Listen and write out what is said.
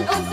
Oh.